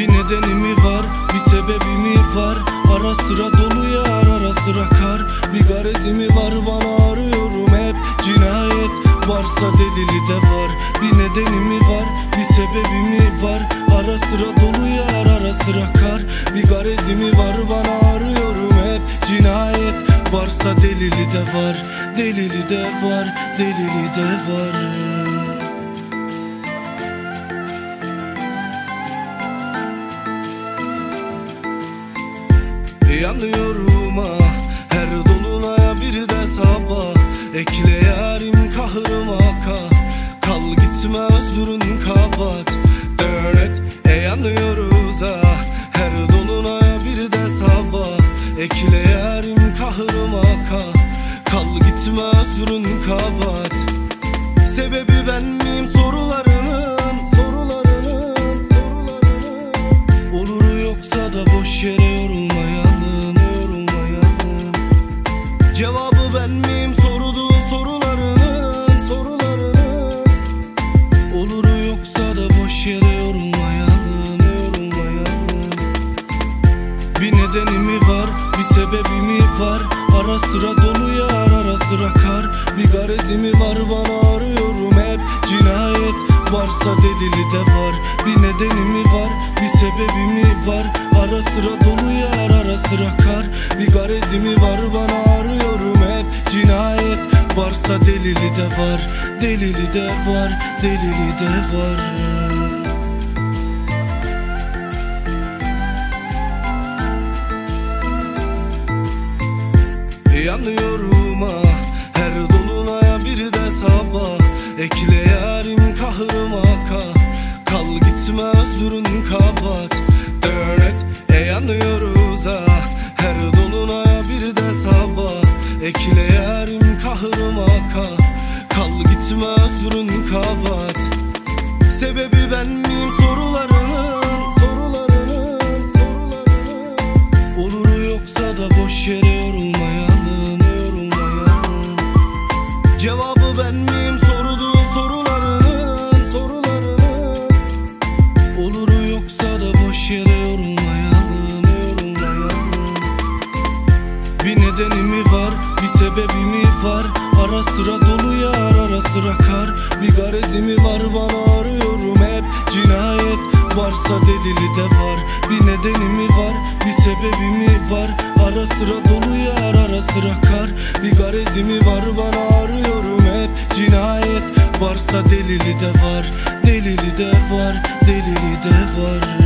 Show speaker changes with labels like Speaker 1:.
Speaker 1: nedeni mi var bir sebebi mi var? Ara sıra dolu yar ara sıra kar. Bir garezi mi var? Bana arıyorum hep. Cinayet varsa delili de var. Bir nedeni mi var bir sebebi mi var? Ara sıra dolu yar ara sıra kar. Bir garezi mi var? Bana arıyorum hep. Cinayet varsa delili de var. Delili de var delili de var Yanıyorum ah her dolunaya bir de sabah. Ekle yarim kahrıma ka Kal gitme özrün kabat. Dönet e yanıyoruz ah Her dolunaya bir de sabah. Ekle yarim kahrıma ka Kal gitme özrün kabat ben miyim? Sorduğun sorularının Sorularının Olur yoksa da boş yere yorulmayalım Yorulmayalım bir nedeni mi var, bir sebebi mi var? Ara sıra dolu yar, ara sıra kar. Bir garezi mi var? Bana arıyorum hep. Cinayet varsa delili de var. Bir nedeni mi var, bir sebebi mi var? Ara sıra dolu yar, ara sıra kar. Bir garezi mi var? Bana delili de var Delili de var, delili de var. Yanıyorum ah her dolunaya bir de sabah. Ekle yarim kahrıma ka Kal gitme özrün kabat. Dönet e yanıyoruz ah her dolunaya bir de sabah. Ekle kahrıma ka Kal gitme özrün kabat var, bir sebebi mi var. Ara sıra dolu yar, ara sıra kar. Bir garezi mi var bana arıyorum hep Cinayet. Varsa delili de var Bir nedeni mi var, bir sebebi mi var. Ara sıra dolu yar, ara sıra kar. Bir garezi mi var bana arıyorum hep Cinayet. Varsa delili de var Delili de var, delili de var